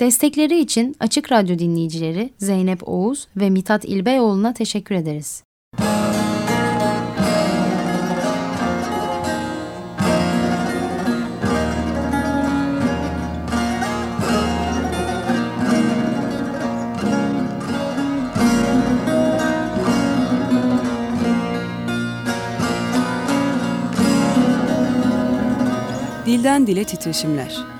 Destekleri için Açık Radyo dinleyicileri Zeynep Oğuz ve Mitat İlbeyoğlu'na teşekkür ederiz. Dilden Dile Titreşimler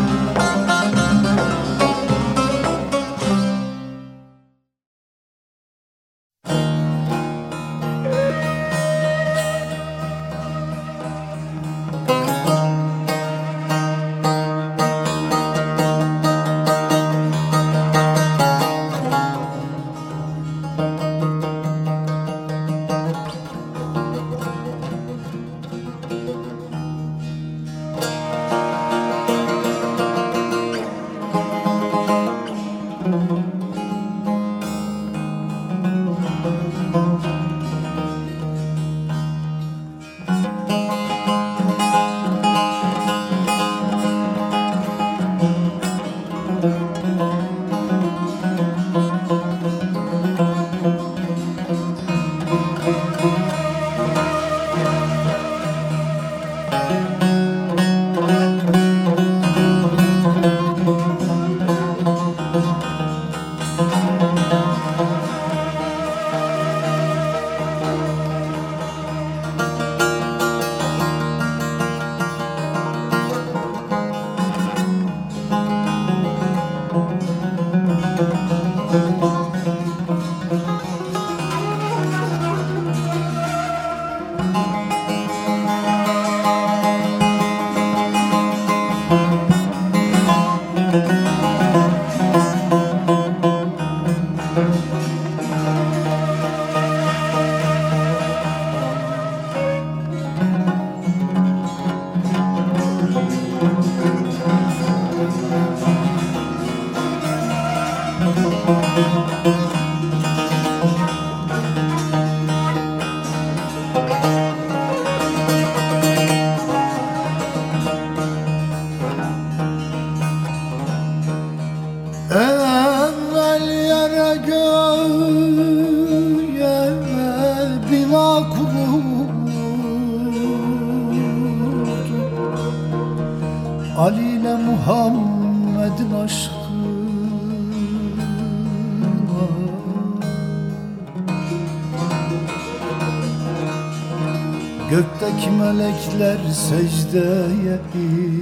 Melekler secdeye indi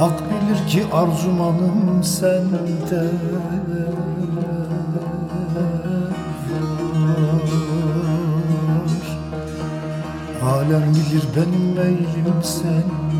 Hak bilir ki arzumanım sende. Alem bilir benim meylim sende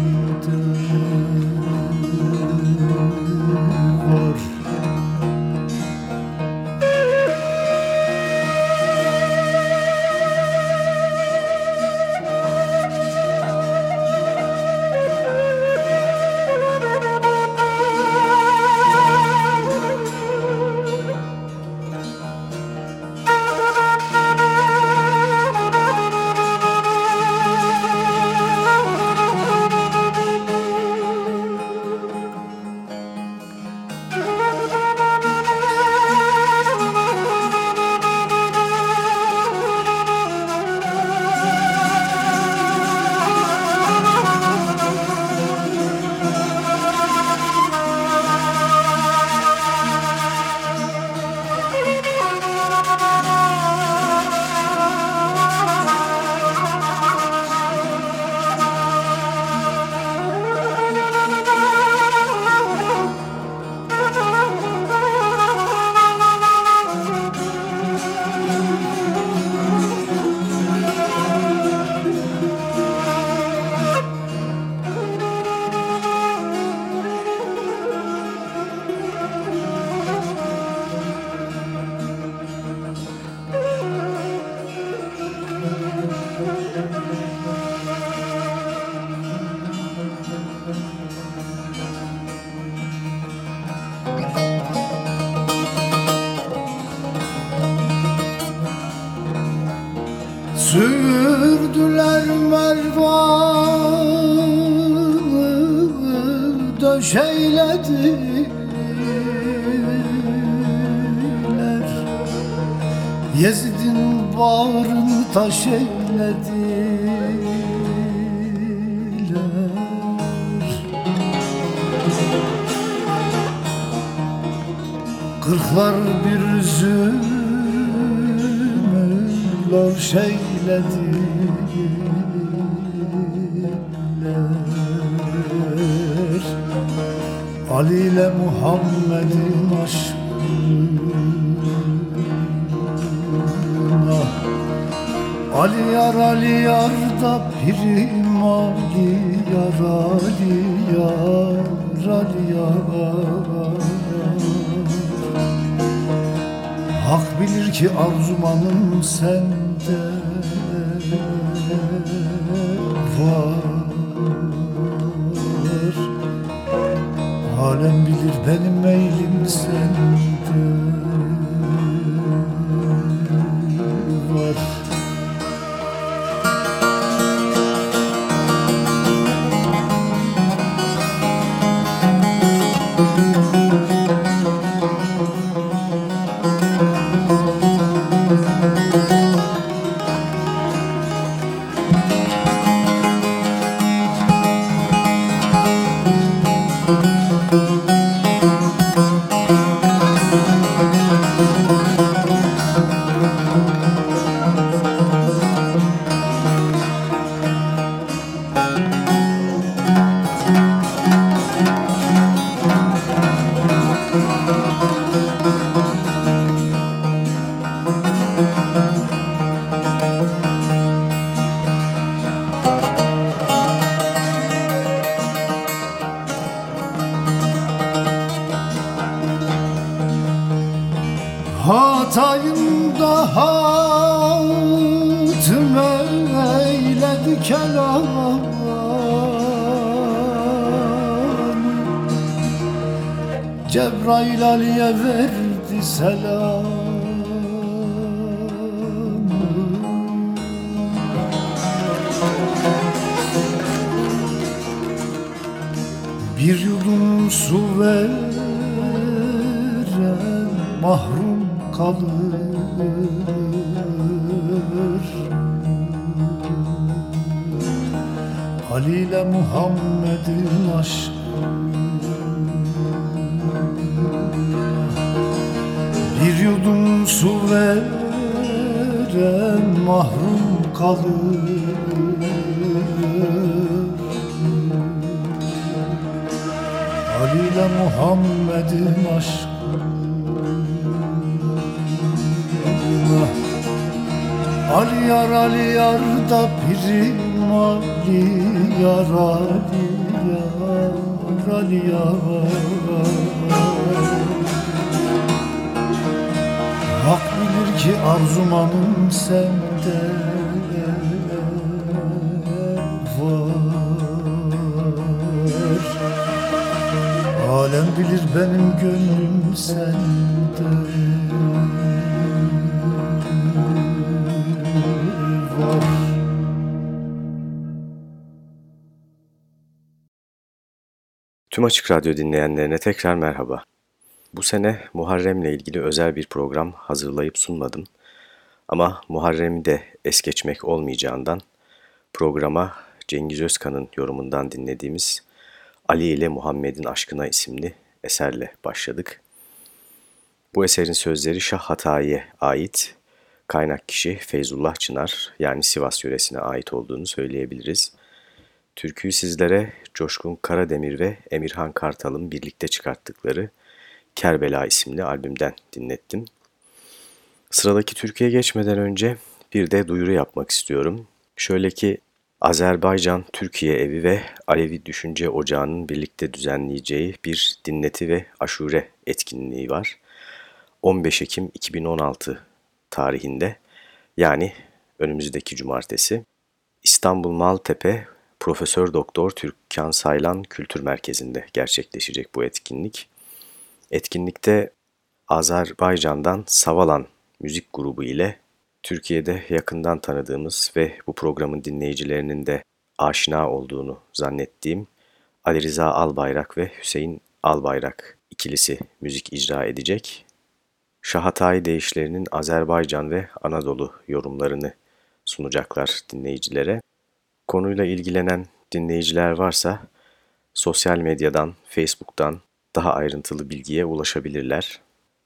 Sürdüler mervanı döşeylediler. Yezid'in bağrını taş eylediler. Kırklar bir üzümü lor şeylediler Ali ile Muhammed'in aşkına. Ali yar Ali yar da pirim Ali yar Ali yar Ali yar. Hak bilir ki arzumanım sende Alem Muhammed'in aşkı. Bir yudum su veren mahrum kalır. Ali ile Muhammed'in aşkına Ali yar Ali yar da pirim Ali yar Ali yar Ali Hak bilir ki arzumanım sende var. Alem bilir benim gönlüm sende Tüm Açık Radyo dinleyenlerine tekrar merhaba. Bu sene Muharrem'le ilgili özel bir program hazırlayıp sunmadım. Ama Muharrem'i de es geçmek olmayacağından programa Cengiz Özkan'ın yorumundan dinlediğimiz Ali ile Muhammed'in Aşkına isimli eserle başladık. Bu eserin sözleri Şah Hatayi'ye ait, kaynak kişi Feyzullah Çınar yani Sivas yöresine ait olduğunu söyleyebiliriz. Türküyü sizlere Coşkun Karademir ve Emirhan Kartal'ın birlikte çıkarttıkları Kerbela isimli albümden dinlettim. Sıradaki Türkiye geçmeden önce bir de duyuru yapmak istiyorum. Şöyle ki Azerbaycan Türkiye Evi ve Alevi Düşünce Ocağı'nın birlikte düzenleyeceği bir dinleti ve aşure etkinliği var. 15 Ekim 2016 tarihinde yani önümüzdeki cumartesi İstanbul Maltepe Profesör Doktor Türkan Saylan Kültür Merkezi'nde gerçekleşecek bu etkinlik. Etkinlikte Azerbaycan'dan Savalan müzik grubu ile Türkiye'de yakından tanıdığımız ve bu programın dinleyicilerinin de aşina olduğunu zannettiğim Ali Rıza Albayrak ve Hüseyin Albayrak ikilisi müzik icra edecek. Şahatay değişlerinin Azerbaycan ve Anadolu yorumlarını sunacaklar dinleyicilere. Konuyla ilgilenen dinleyiciler varsa sosyal medyadan, Facebook'tan daha ayrıntılı bilgiye ulaşabilirler.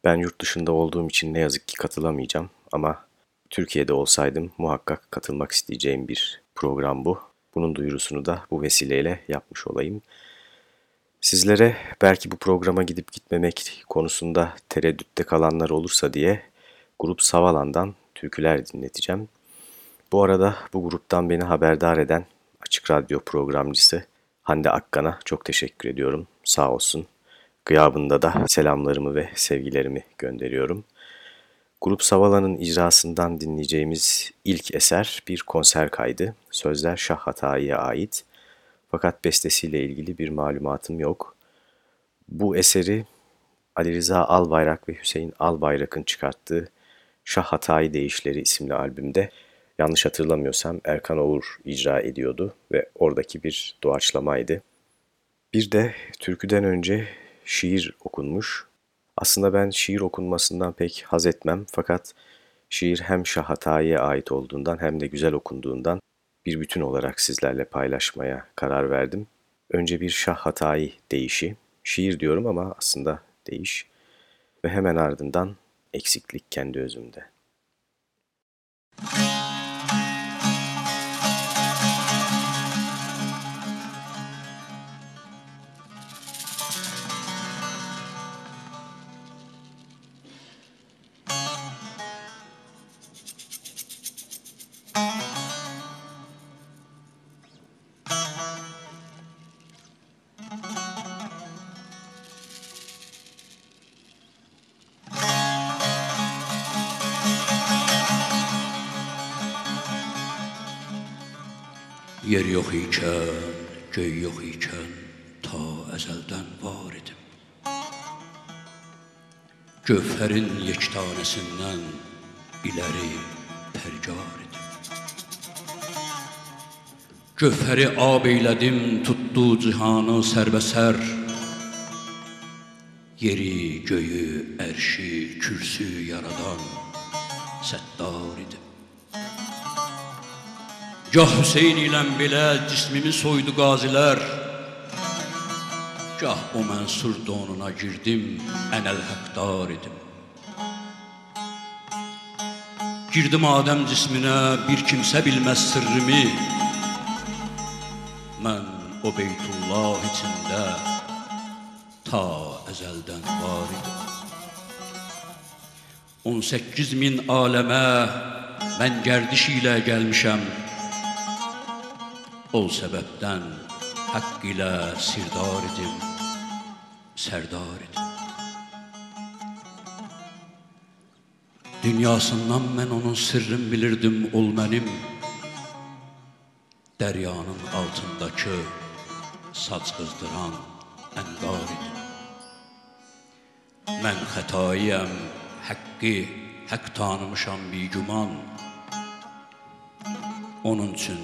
Ben yurt dışında olduğum için ne yazık ki katılamayacağım ama Türkiye'de olsaydım muhakkak katılmak isteyeceğim bir program bu. Bunun duyurusunu da bu vesileyle yapmış olayım. Sizlere belki bu programa gidip gitmemek konusunda tereddütte kalanlar olursa diye grup Savalan'dan türküler dinleteceğim. Bu arada bu gruptan beni haberdar eden Açık Radyo programcısı Hande Akkan'a çok teşekkür ediyorum. Sağ olsun. Gıyabında da selamlarımı ve sevgilerimi gönderiyorum. Grup Savala'nın icrasından dinleyeceğimiz ilk eser bir konser kaydı. Sözler Şah Hatayi'ye ait. Fakat bestesiyle ilgili bir malumatım yok. Bu eseri Ali Rıza Albayrak ve Hüseyin Albayrak'ın çıkarttığı Şah Hatayi Değişleri isimli albümde yanlış hatırlamıyorsam Erkan Oğur icra ediyordu ve oradaki bir doğaçlamaydı. Bir de türküden önce şiir okunmuş. Aslında ben şiir okunmasından pek haz etmem fakat şiir hem Şah Hatayi'ye ait olduğundan hem de güzel okunduğundan bir bütün olarak sizlerle paylaşmaya karar verdim. Önce bir Şah Hatayi deyişi, şiir diyorum ama aslında değiş ve hemen ardından eksiklik kendi özümde. Müzik Yer yox ikən, göy yox ikən ta əzəldən var idim. Gövhərin yektanəsindən iləri pərgar idim. Gövhəri ab eylədim, tutdu cihanı sərbəsər. Yeri, göyü, ərşi, kürsü yaradan səttar idim. Gah Hüseyin ilə belə cismimi soydu qazilər. Gah o mənsur donuna girdim, ənəl həqdar idim. Girdim Adəm cisminə, bir kimsə bilməz sırrımı Mən o Beytullah içində ta əzəldən var idim. 18 min aləmə mən gərdiş ilə gəlmişəm O sebepten hak ile sirdar idim, serdar idim. Dünyasından mən onun sırrını bilirdim, ol mənim. Dəryanın altındakı saç qızdıran ənqar idim. Mən xətayiyəm, həqqi, haqq tanımışam bir güman. Onun üçün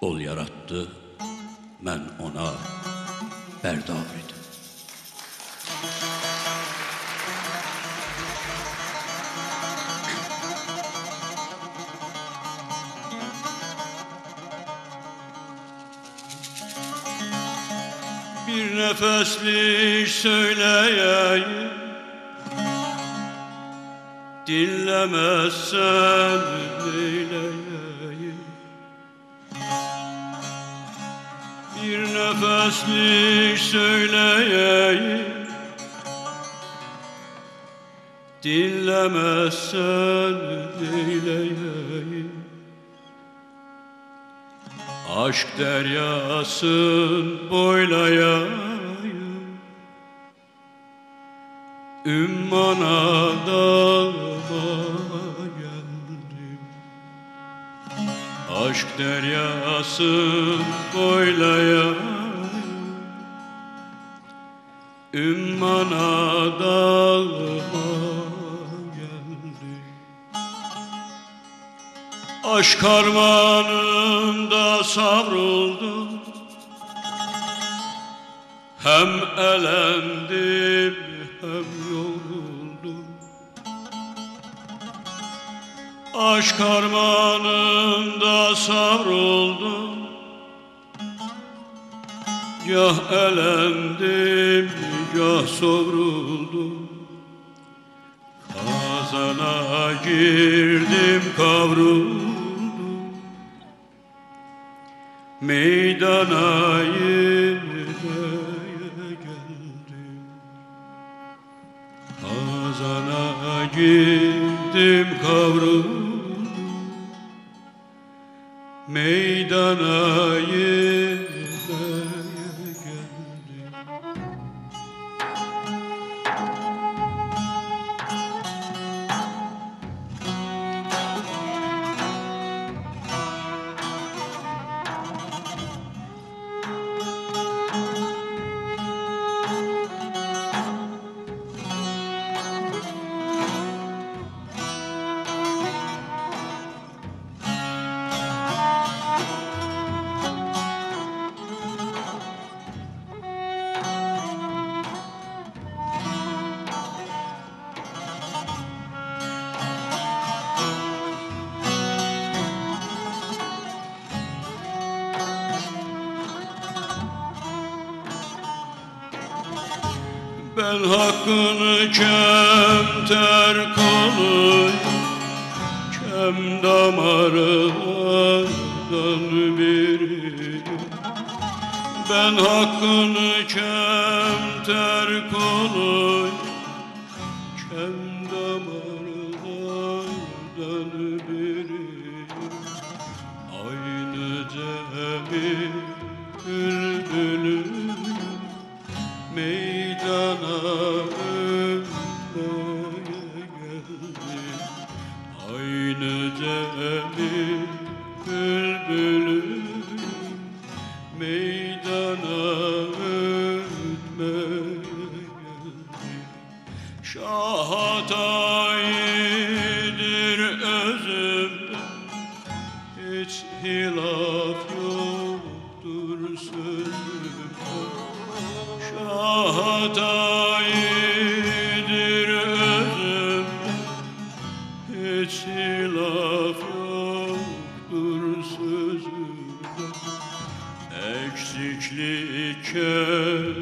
ol yarattı, mən ona bərdar idim. Bir nefeslik söyleyeyim Dinlemezsen neyleyeyim nefeslik söyleyeyim. Dinlemezsen neyleyeyim Aşk deryasın boylayayım. Ümmana dalma geldim. Aşk deryasın boylayayım Ümmana dalma geldi? Aşk karmanında savruldum. Hem elendim hem yoruldum. Aşk karmanında savruldum Gah elendim, gah savruldum Kazana girdim kavruldum Meydana yürüye geldim. Kazana girdim kavruldum Meydana yürüye Ben hakkını Kendi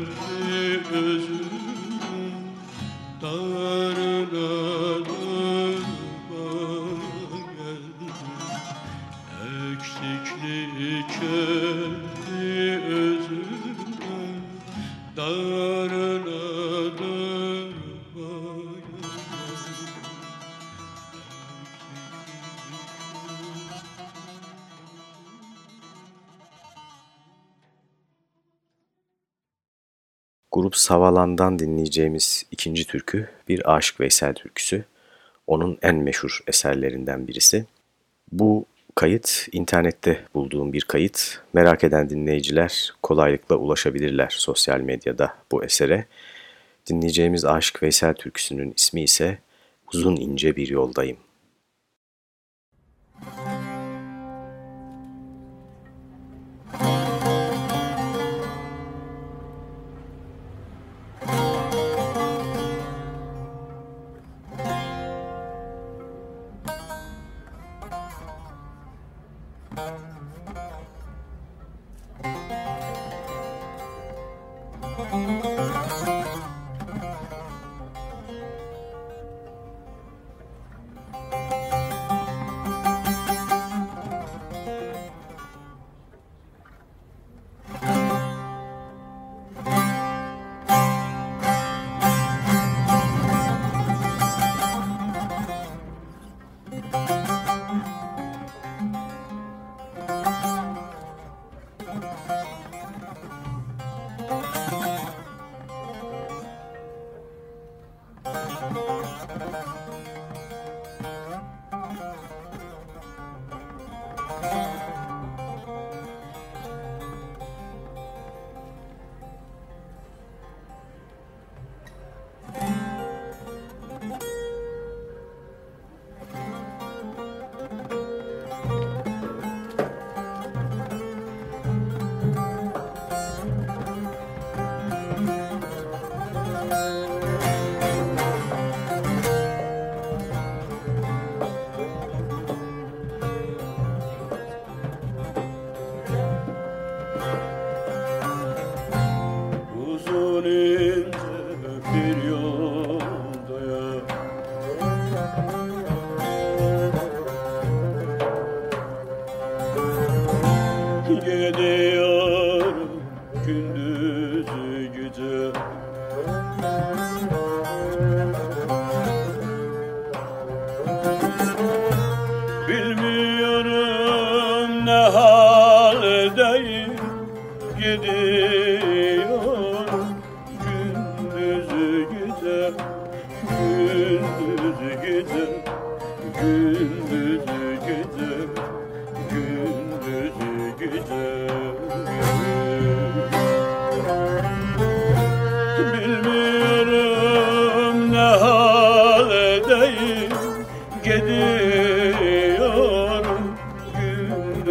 Savalan'dan dinleyeceğimiz ikinci türkü bir Aşık Veysel türküsü. Onun en meşhur eserlerinden birisi. Bu kayıt internette bulduğum bir kayıt. Merak eden dinleyiciler kolaylıkla ulaşabilirler sosyal medyada bu esere. Dinleyeceğimiz Aşık Veysel türküsünün ismi ise Uzun ince bir yoldayım.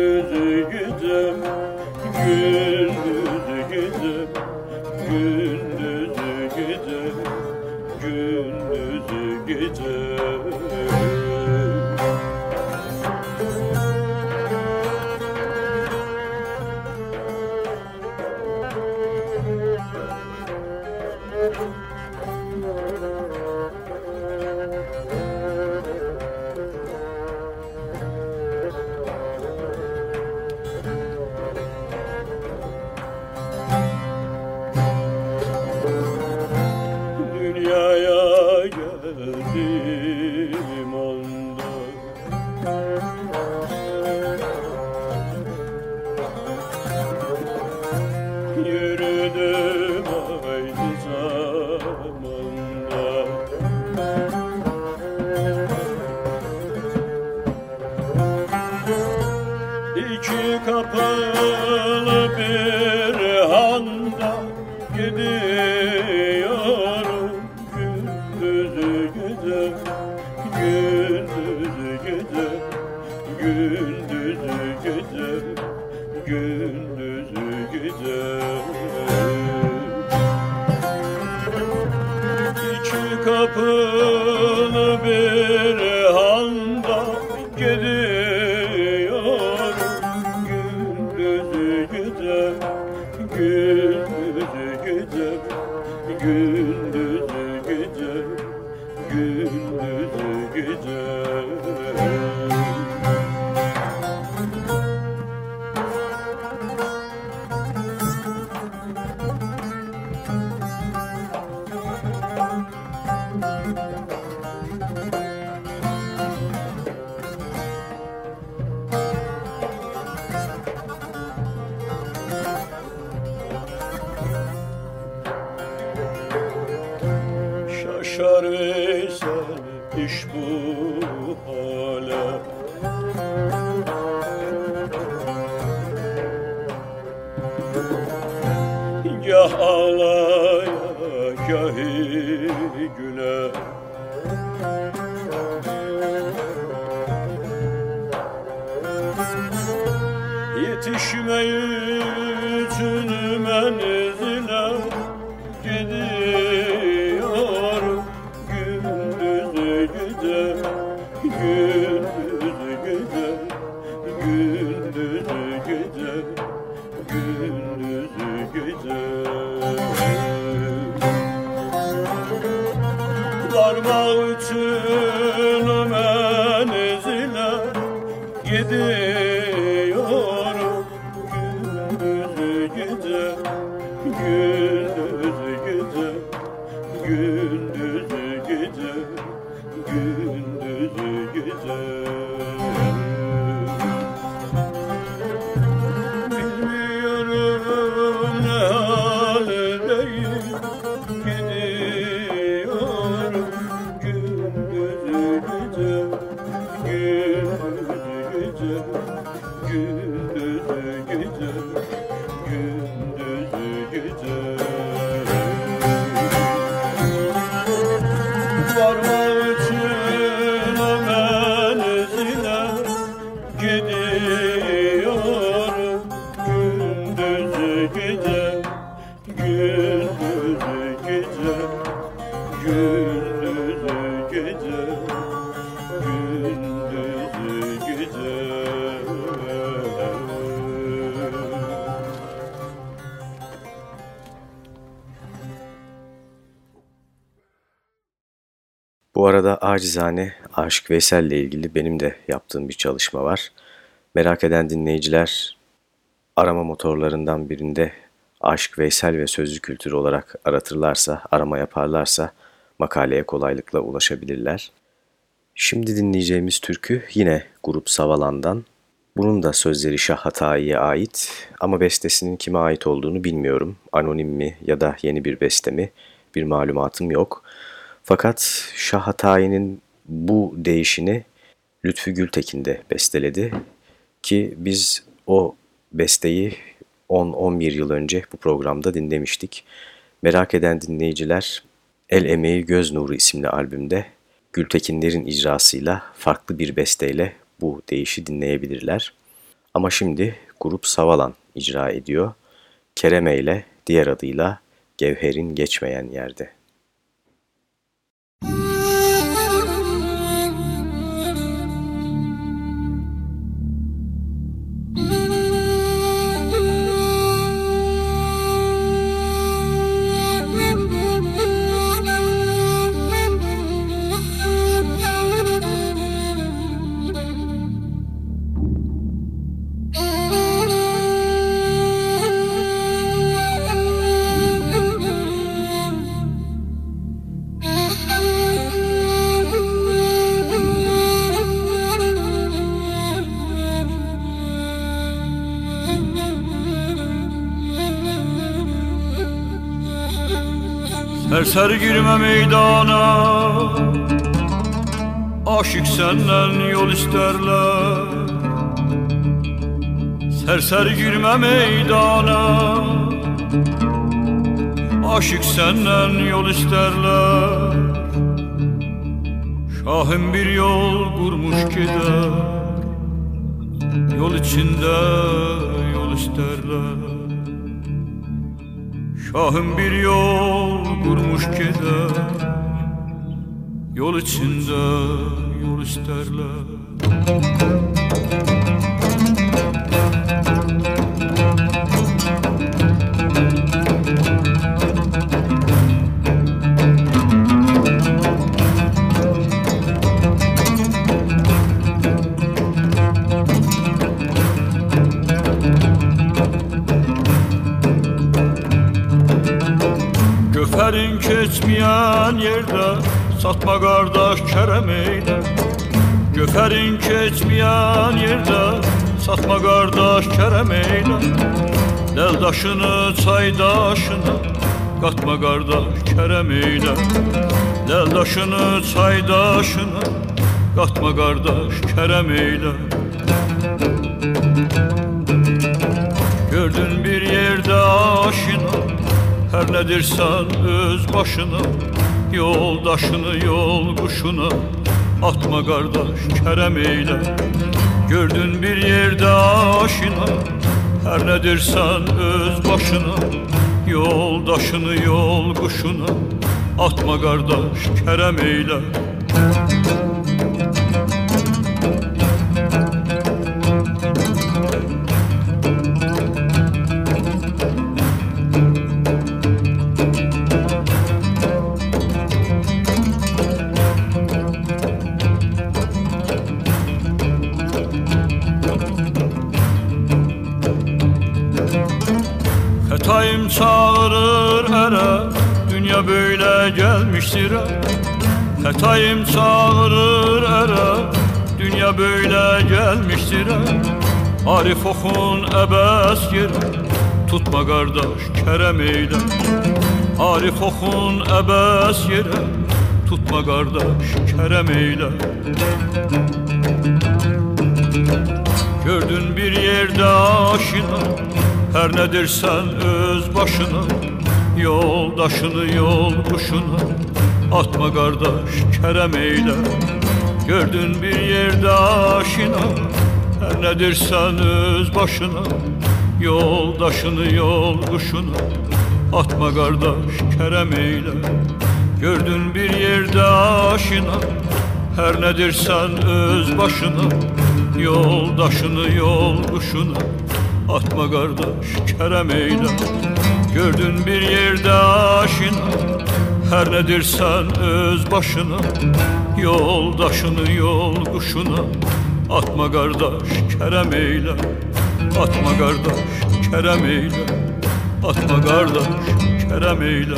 yüzü yüzüm güldü Bu acizane Aşık Veysel ile ilgili benim de yaptığım bir çalışma var. Merak eden dinleyiciler arama motorlarından birinde aşk, veysel ve sözlü kültürü olarak aratırlarsa, arama yaparlarsa makaleye kolaylıkla ulaşabilirler. Şimdi dinleyeceğimiz türkü yine grup Savalan'dan. Bunun da sözleri Şah Hatayi'ye ait ama bestesinin kime ait olduğunu bilmiyorum. Anonim mi ya da yeni bir beste mi bir malumatım yok. Fakat Şah Hatayi'nin bu değişini Lütfü Gültekin de besteledi ki biz o besteyi 10-11 yıl önce bu programda dinlemiştik. Merak eden dinleyiciler El Emeği Göz Nuru isimli albümde Gültekinlerin icrasıyla farklı bir besteyle bu değişi dinleyebilirler. Ama şimdi grup Savalan icra ediyor. Kereme ile diğer adıyla Gevher'in Geçmeyen Yerde. Serser girme meydana. Aşık senden yol isterler. Serser girme meydana. Aşık senden yol isterler. Şahım bir yol kurmuş gider. Yol içinde yol isterler Şahım bir yol kurmuş gider Yol içinde yol isterler Satma kardeş kerem eyle. Göferin keçmeyen yerde Satma kardeş kerem eyle. Del daşını Katma kardeş kerem eyle. Del daşını Katma kardeş kerem eyle. Gördün bir yerde aşina her nedirsen öz başına Yoldaşını yol kuşuna Atma kardeş kerem eyle. Gördün bir yerde aşina Her nedirsen öz başına Yoldaşını yol kuşuna Atma kardeş kerem eyle Hatayım çağırır ere Dünya böyle gelmiştir Arif okun ebes yeri Tutma kardeş kerem eyle. Arif okun ebes yeri Tutma kardeş kerem eyle. Gördün bir yerde aşina her nedirsen öz başına Yoldaşını yol kuşuna Atma kardeş kerem eyle. Gördün bir yerde aşina. Her nedirsen öz başına? Yoldaşını yol kuşuna. Atma kardeş kerem eyle. Gördün bir yerde aşina. Her nedirsen öz başına? Yoldaşını yol kuşuna. Atma kardeş kerem eyle. Gördün bir yerde aşina Her nedirsen öz başına Yoldaşını yol kuşuna Atma kardeş kerem eyle. Atma kardeş kerem eyle. Atma kardeş kerem eyle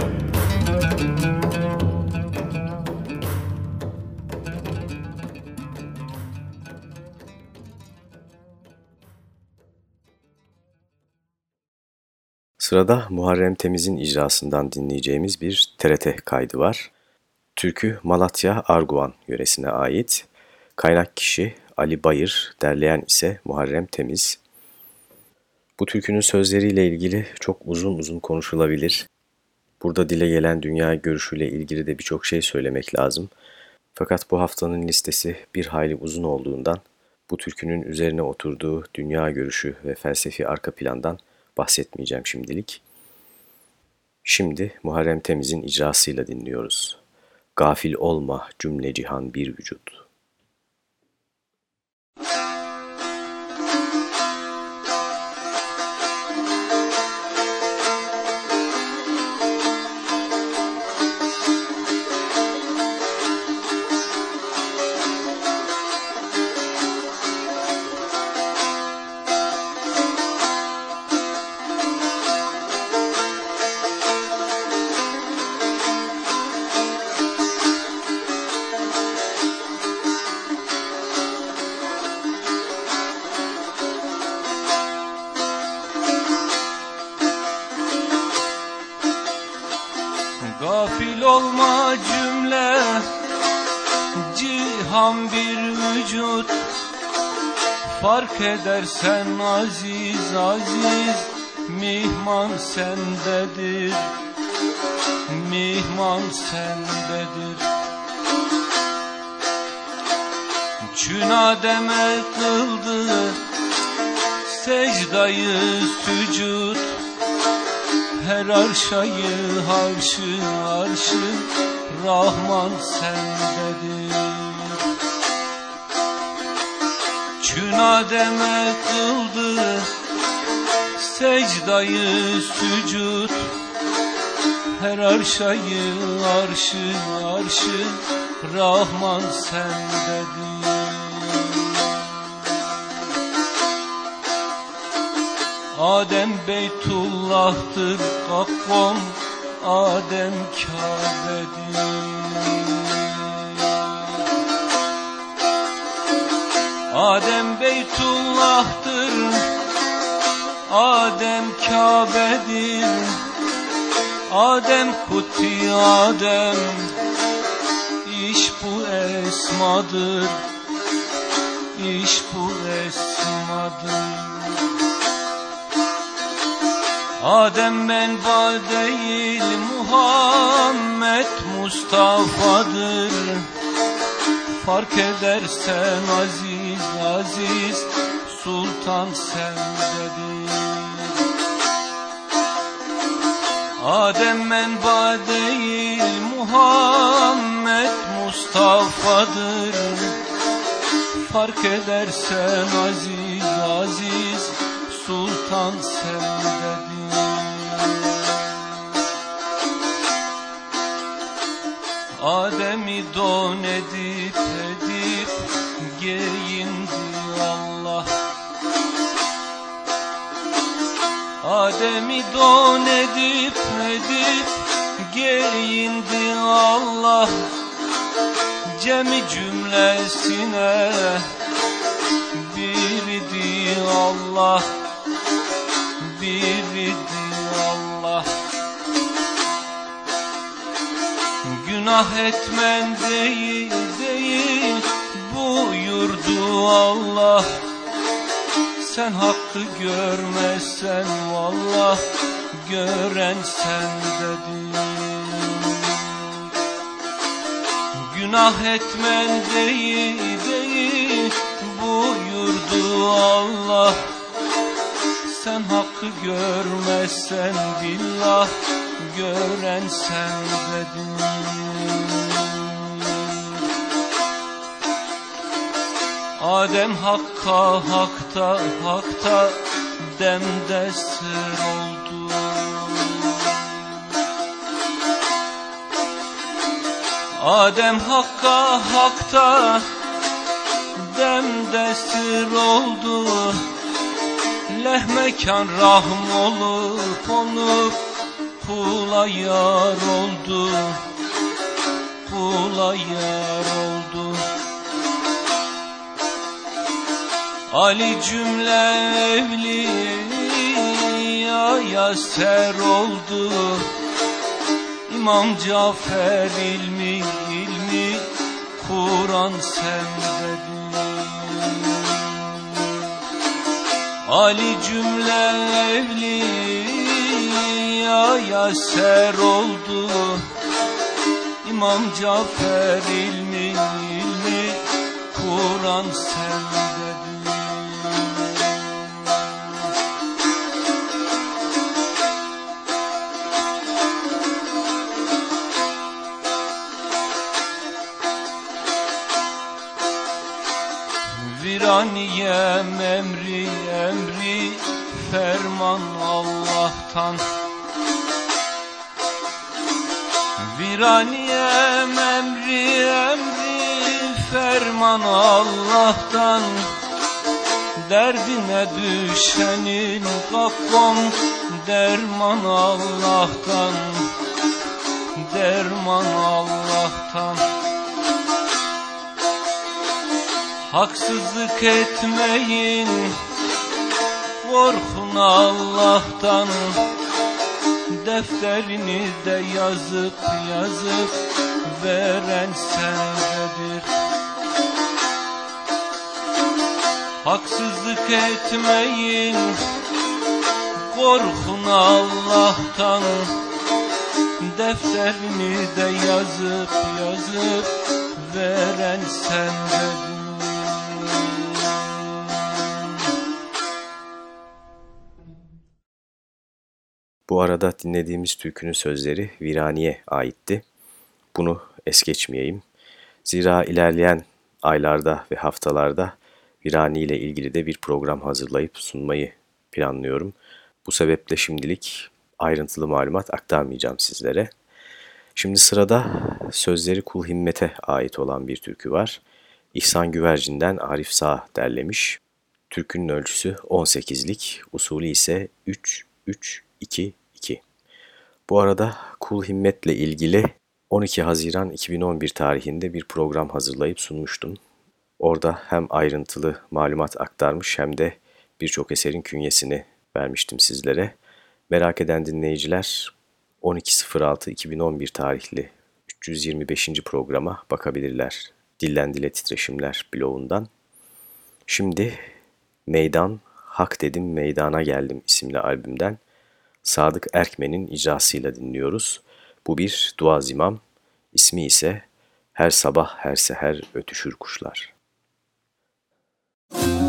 Sırada Muharrem Temiz'in icrasından dinleyeceğimiz bir TRT kaydı var. Türkü Malatya Arguvan yöresine ait. Kaynak kişi Ali Bayır, derleyen ise Muharrem Temiz. Bu türkünün sözleriyle ilgili çok uzun uzun konuşulabilir. Burada dile gelen dünya görüşüyle ilgili de birçok şey söylemek lazım. Fakat bu haftanın listesi bir hayli uzun olduğundan bu türkünün üzerine oturduğu dünya görüşü ve felsefi arka plandan bahsetmeyeceğim şimdilik. Şimdi Muharrem Temiz'in icrasıyla dinliyoruz. Gafil olma cümle cihan bir vücut. Fark edersen aziz aziz Mihman sendedir. Mihman sendedir. Çün Adem'e kıldı Secdayı sücud. Her arşayı harşı arşı Rahman sendedir Çün Adem'e kıldı secdayı sücud Her arşayı arşı arşı Rahman sendedir Adem Beytullah'tır Kakkom Adem Kabe'dir Adem Beytullah'tır Adem Kabe'dir Adem Kuti Adem İş bu esmadır İş bu esmadır. Adem ben değil Muhammed Mustafa'dır Fark edersen aziz aziz Sultan sendedir Adem menba değil Muhammed Mustafa'dır. Fark edersen aziz aziz Sultan sendedir Adem'i don edip edip giyindi Allah. Adem'i don edip edip giyindi Allah. Cemi cümlesine birdi Allah birdi Günah etmen değil değil buyurdu Allah. Sen hakkı görmezsen vallah gören sen dedi Günah etmen değil değil buyurdu Allah. Sen hakkı görmezsen billah gören sen Adem hakka hakta hakta demde sır oldu. Adem hakka hakta demde sır oldu. Mehmekan rahm olup onu kula yar oldu. Kula yar oldu Ali cümle evliya ser oldu. İmam Cafer ilmi ilmi Kur'an sendedi Ali cümle evliya ser oldu. İmam Cafer ilmi ilmi Kur'an sendedi Viraniyem emri emri ferman Allah'tan. Viraniyem emri emri ferman Allah'tan. Derdine düşenin kakkon derman Allah'tan. Derman Allah'tan Haksızlık etmeyin. Korkun Allah'tan. Defterini de yazıp yazıp Veren sendedir. Haksızlık etmeyin. Korkun Allah'tan. Defterini de yazıp yazıp Veren sendedir Bu arada dinlediğimiz türkünün sözleri Virani'ye aitti. Bunu es geçmeyeyim. Zira ilerleyen aylarda ve haftalarda Virani ile ilgili de bir program hazırlayıp sunmayı planlıyorum. Bu sebeple şimdilik ayrıntılı malumat aktarmayacağım sizlere. Şimdi sırada sözleri Kul Himmet'e ait olan bir türkü var. İhsan Güvercin'den Arif Sağ derlemiş. Türkünün ölçüsü 18'lik, usulü ise 3-3-2-2. Bu arada Kul Himmet'le ilgili 12 Haziran 2011 tarihinde bir program hazırlayıp sunmuştum. Orada hem ayrıntılı malumat aktarmış hem de birçok eserin künyesini vermiştim sizlere. Merak eden dinleyiciler 12.06.2011 tarihli 325. programa bakabilirler. Dilden Dile Titreşimler bloğundan. Şimdi Meydan, Hak Dedim Meydana Geldim isimli albümden Sadık Erkmen'in icrasıyla dinliyoruz. Bu bir dua zimam, ismi ise Her Sabah Her Seher Ötüşür Kuşlar. Müzik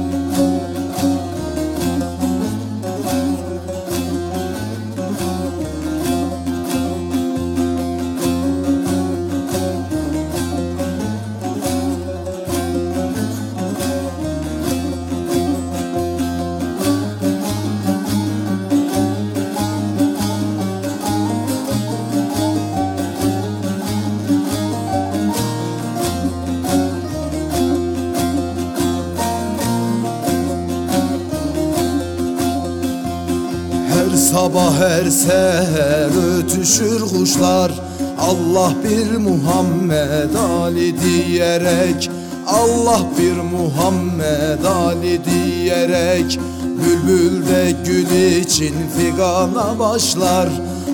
Sabah her seher ötüşür kuşlar. Allah bir Muhammed Ali diyerek Allah bir Muhammed Ali diyerek Bülbül de gül için figana başlar.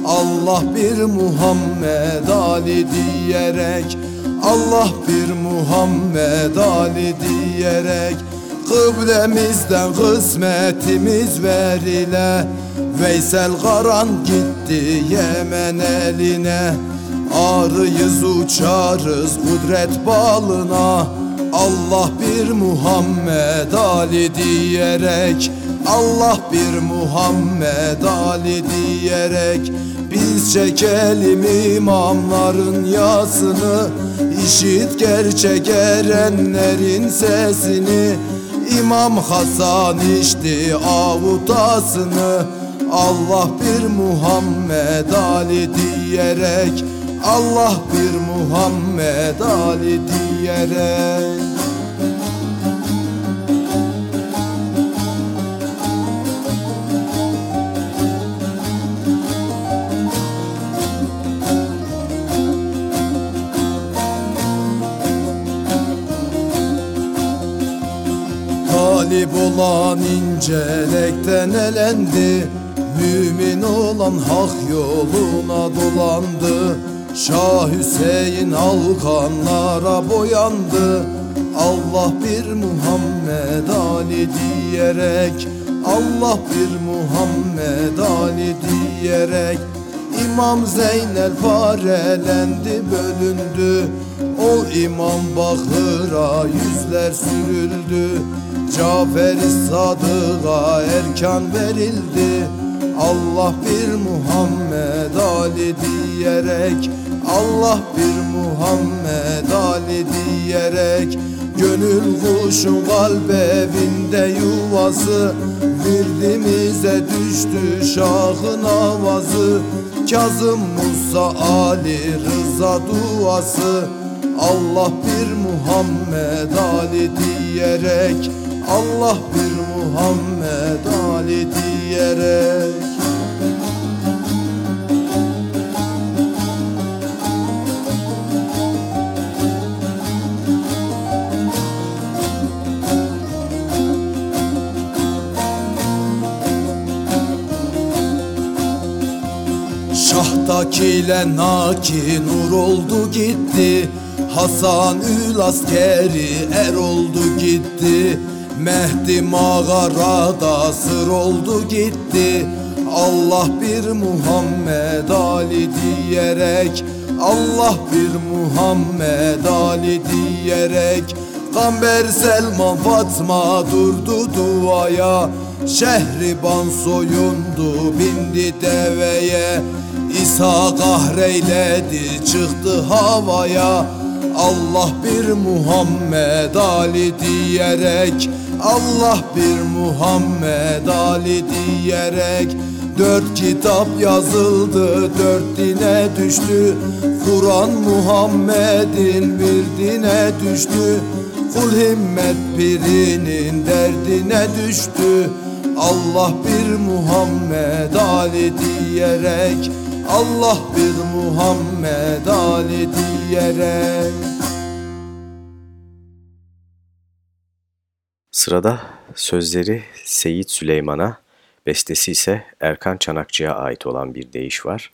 Allah bir Muhammed Ali diyerek Allah bir Muhammed Ali diyerek Kıblemizden kısmetimiz verile Veysel Karan gitti Yemen eline. Ağrıyız uçarız kudret balına. Allah bir Muhammed Ali diyerek Allah bir Muhammed Ali diyerek Biz çekelim imamların yasını İşit gerçek erenlerin sesini. İmam Hasan içti avutasını Allah bir Muhammed Ali diyerek Allah bir Muhammed Ali diyerek. Talip olan incelekten elendi Mümin olan hak yoluna dolandı. Şah Hüseyin halkanlara boyandı. Allah bir Muhammed Ali diyerek Allah bir Muhammed Ali diyerek İmam Zeynel parelendi bölündü. O imam bakıra yüzler sürüldü. Cafer-i Sadık'a erkan verildi Allah bir Muhammed Ali diyerek Allah bir Muhammed Ali diyerek Gönül kuşu kalp evinde yuvası Birdimize düştü şahın avazı Kazım Musa Ali Rıza duası Allah bir Muhammed Ali diyerek Allah bir Muhammed Ali diyerek Şahtakiyle Naki nur oldu gitti. Hasan Ül askeri er oldu gitti. Mehdi mağarada sır oldu gitti. Allah bir Muhammed Ali diyerek Allah bir Muhammed Ali diyerek. Gamber Selman Fatma durdu duaya Şehriban soyundu bindi deveye İsa kahreyledi çıktı havaya. Allah bir Muhammed Ali diyerek Allah bir Muhammed Ali diyerek. Dört kitap yazıldı dört dine düştü. Kur'an Muhammed'in bir dine düştü. Kul himmet birinin derdine düştü. Allah bir Muhammed Ali diyerek Allah bir Muhammed Ali diyerek Sırada sözleri Seyit Süleyman'a, bestesi ise Erkan Çanakçı'ya ait olan bir deyiş var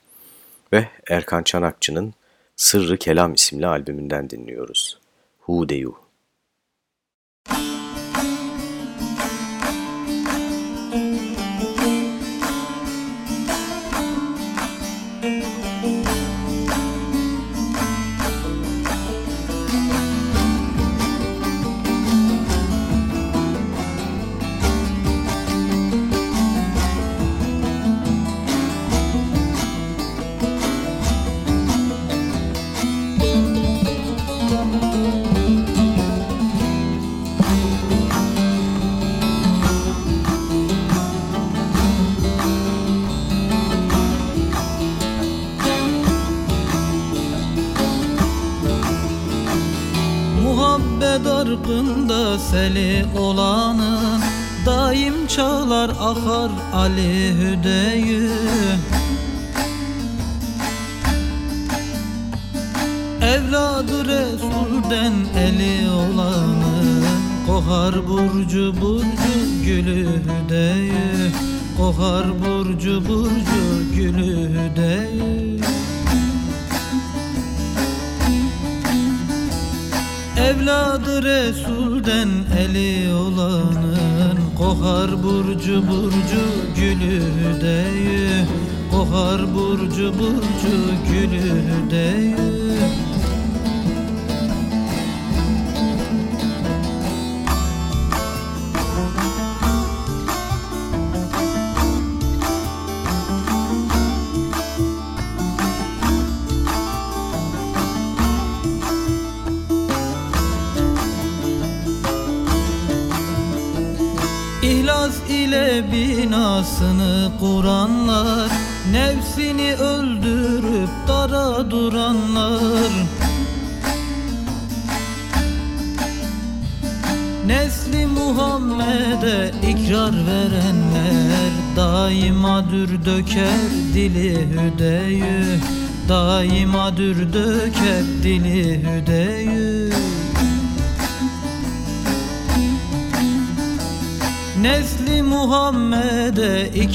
ve Erkan Çanakçı'nın Sırrı Kelam isimli albümünden dinliyoruz. Hudeyu. Muhabbet arpında seli olanın Daim çağlar akar Ali Hüdeyü Evladı Resul'den eli olanın Kohar burcu burcu gülü Hüdeyü Kohar burcu burcu gülü Hüdeyü Evladı Resul'den eli olanın Kohar burcu burcu gülü deyü Kohar burcu burcu gülü deyü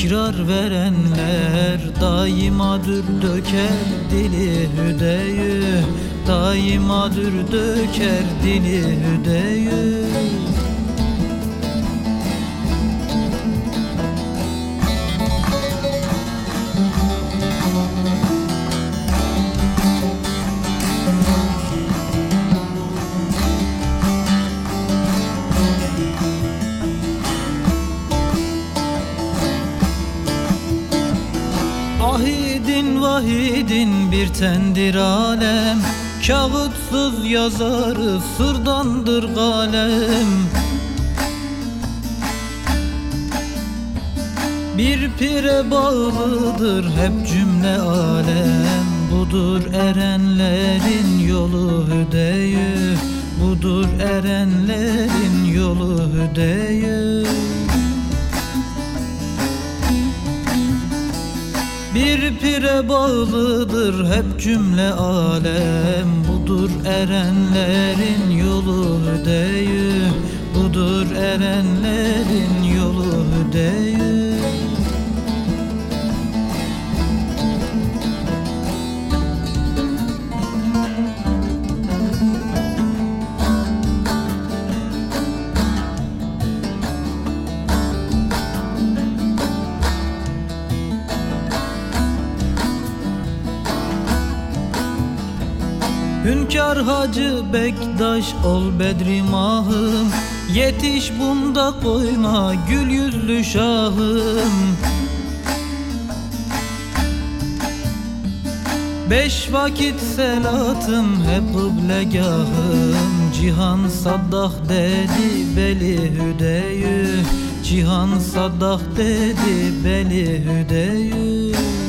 ikrar verenler Daima dür döker dili hüdeyü Daima dür döker dili hüdeyü yazarı sırdandır kalem Bir pire bağlıdır hep cümle alem. Budur erenlerin yolu hüdeyü Budur erenlerin yolu hüdeyü Bir pire bağlıdır. Hep cümle alem Budur. Erenlerin yolu hüdeyü Budur. Erenlerin yolu hüdeyü Hünkar Hacı Bektaş ol Bedri mahım Yetiş bunda koyma gül yüzlü şahım Beş vakit selatım hep kıblegahım Cihan saddah dedi beli hüdeyü Cihan saddah dedi beli hüdeyü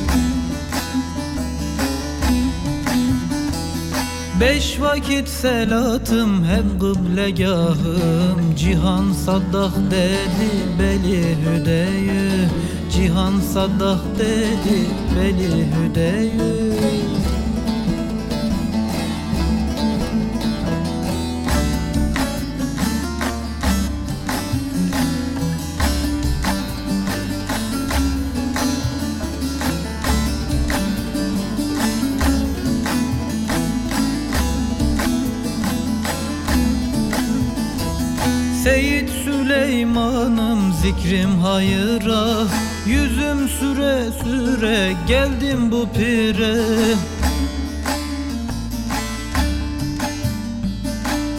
Beş vakit selatım hep kıblegahım. Cihan saddah dedi beli hüdeyü Cihan saddah dedi beli hüdeyü Süleyman'ım zikrim hayıra Yüzüm süre süre geldim bu pire.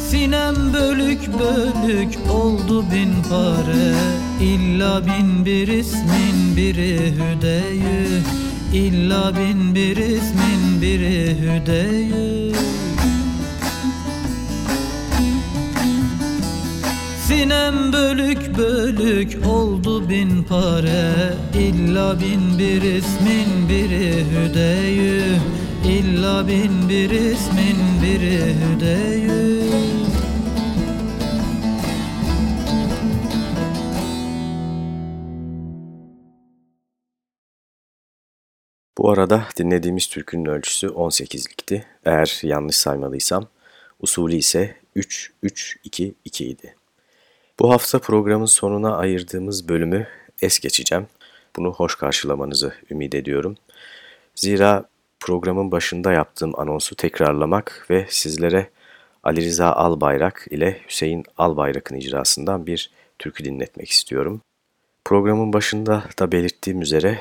Sinem bölük bölük oldu bin pare İlla bin bir ismin biri hüdeyü İlla bin bir ismin biri hüdeyü Sinem bölük bölük oldu bin pare İlla bin bir ismin biri hüdeyü İlla bin bir ismin biri hüdeyü Bu arada dinlediğimiz türkünün ölçüsü 18'likti. Eğer yanlış saymadıysam usulü ise 3-3-2-2 idi. Bu hafta programın sonuna ayırdığımız bölümü es geçeceğim. Bunu hoş karşılamanızı ümit ediyorum. Zira programın başında yaptığım anonsu tekrarlamak ve sizlere Ali Rıza Albayrak ile Hüseyin Albayrak'ın icrasından bir türkü dinletmek istiyorum. Programın başında da belirttiğim üzere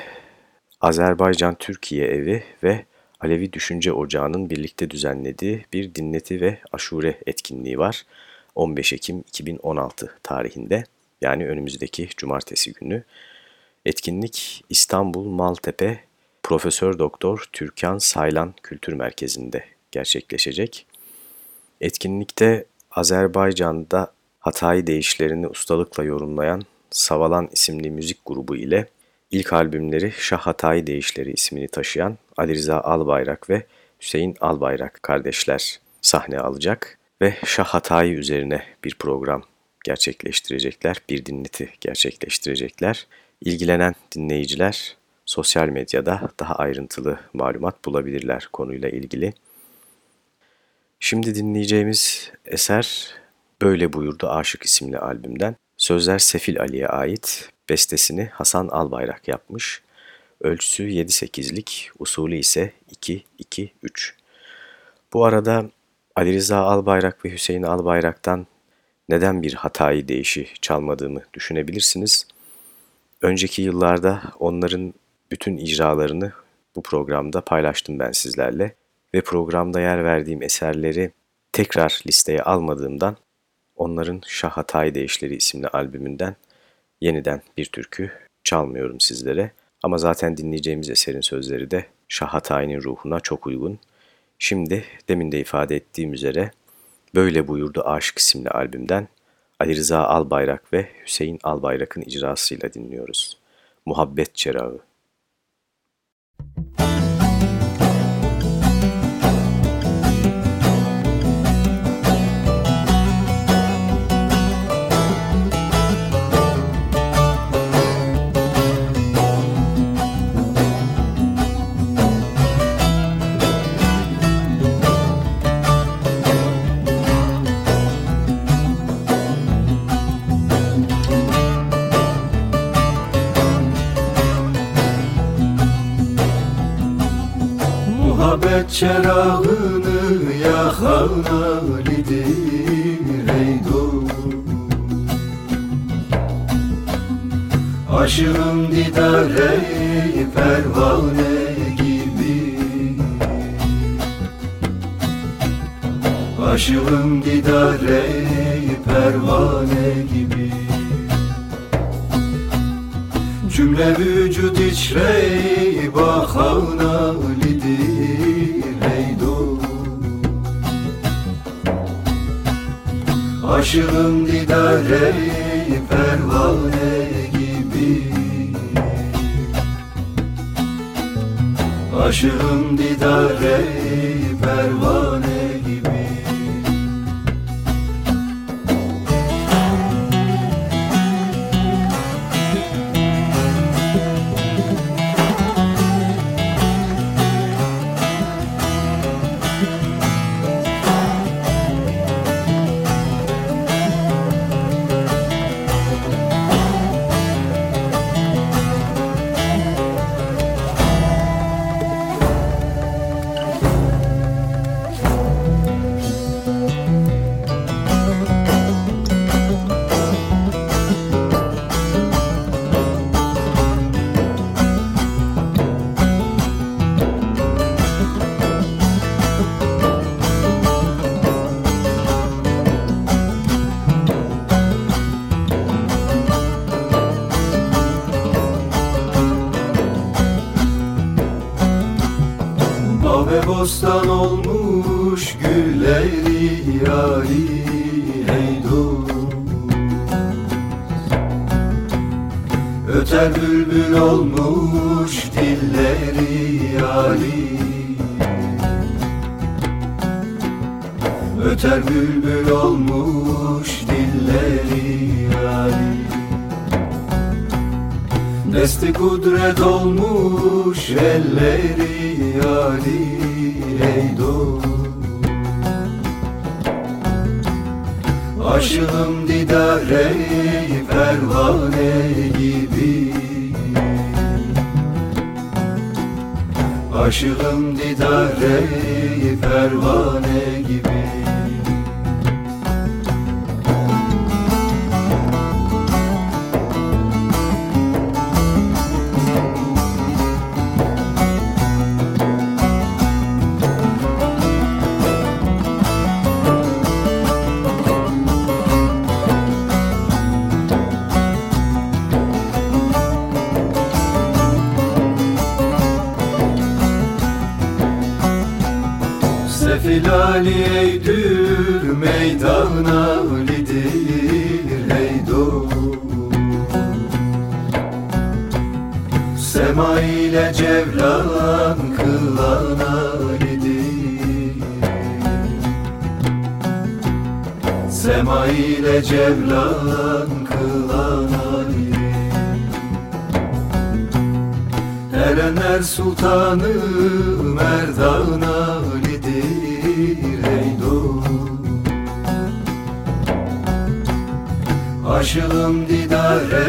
Azerbaycan Türkiye Evi ve Alevi Düşünce Ocağı'nın birlikte düzenlediği bir dinleti ve aşure etkinliği var. 15 Ekim 2016 tarihinde yani önümüzdeki cumartesi günü etkinlik İstanbul Maltepe Profesör Doktor Türkan Saylan Kültür Merkezi'nde gerçekleşecek. Etkinlikte Azerbaycan'da Hatay deyişlerini ustalıkla yorumlayan Savalan isimli müzik grubu ile ilk albümleri Şah Hatay deyişleri ismini taşıyan Ali Rıza Albayrak ve Hüseyin Albayrak kardeşler sahne alacak ve Şah Hatay üzerine bir program gerçekleştirecekler, bir dinleti gerçekleştirecekler. İlgilenen dinleyiciler sosyal medyada daha ayrıntılı malumat bulabilirler konuyla ilgili. Şimdi dinleyeceğimiz eser Böyle Buyurdu Aşık isimli albümden. Sözler Sefil Ali'ye ait, bestesini Hasan Albayrak yapmış. Ölçüsü 7-8'lik, usulü ise 2-2-3. Bu arada Ali Rıza Albayrak ve Hüseyin Albayrak'tan neden bir hatayı değişi çalmadığımı düşünebilirsiniz. Önceki yıllarda onların bütün icralarını bu programda paylaştım ben sizlerle ve programda yer verdiğim eserleri tekrar listeye almadığımdan onların Şah Hatay Değişleri isimli albümünden yeniden bir türkü çalmıyorum sizlere. Ama zaten dinleyeceğimiz eserin sözleri de Şah Hatay'ın ruhuna çok uygun. Şimdi demin de ifade ettiğim üzere Böyle Buyurdu Aşık isimli albümden Ali Rıza Albayrak ve Hüseyin Albayrak'ın icrasıyla dinliyoruz. Muhabbet Çerağı. Çerağını yakan Ali'dir ey dost Aşığım didare pervane gibi. Aşığım didare pervane gibi. Cümle vücut içrey bakan Aşığım didare pervane gibi. Aşığım didare pervane Öter bülbül olmuş dilleri yari Öter bülbül olmuş dilleri yari Desti kudret olmuş elleri yari ey dost Aşığım didare pervane gibi Aşığım didare pervane gibi cevlan kılan Ali Erenler sultanı Merdan Ali'dir ey Aşığım didare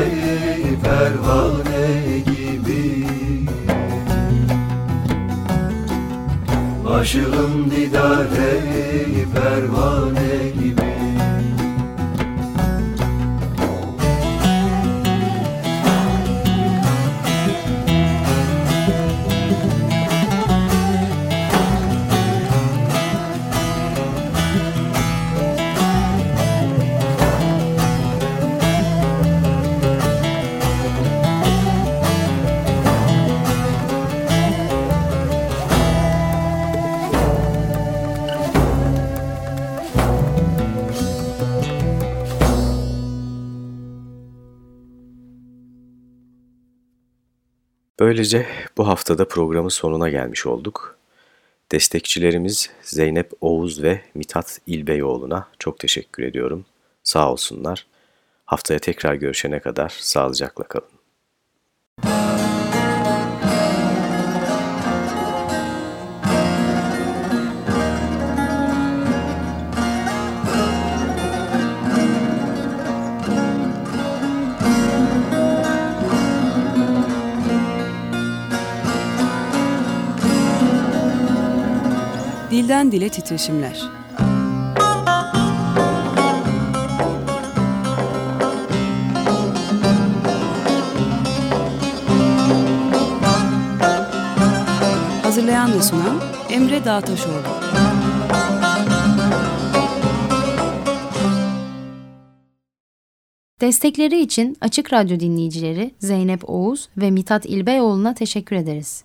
pervane gibi. Aşığım didare pervane gibi Böylece bu haftada programın sonuna gelmiş olduk. Destekçilerimiz Zeynep Oğuz ve Mithat İlbeyoğlu'na çok teşekkür ediyorum. Sağ olsunlar. Haftaya tekrar görüşene kadar sağlıcakla kalın. Dilden dile titreşimler. Hazırlayan ve sunan Emre Dağtaşoğlu. Destekleri için Açık Radyo dinleyicileri Zeynep Oğuz ve Mithat İlbeyoğlu'na teşekkür ederiz.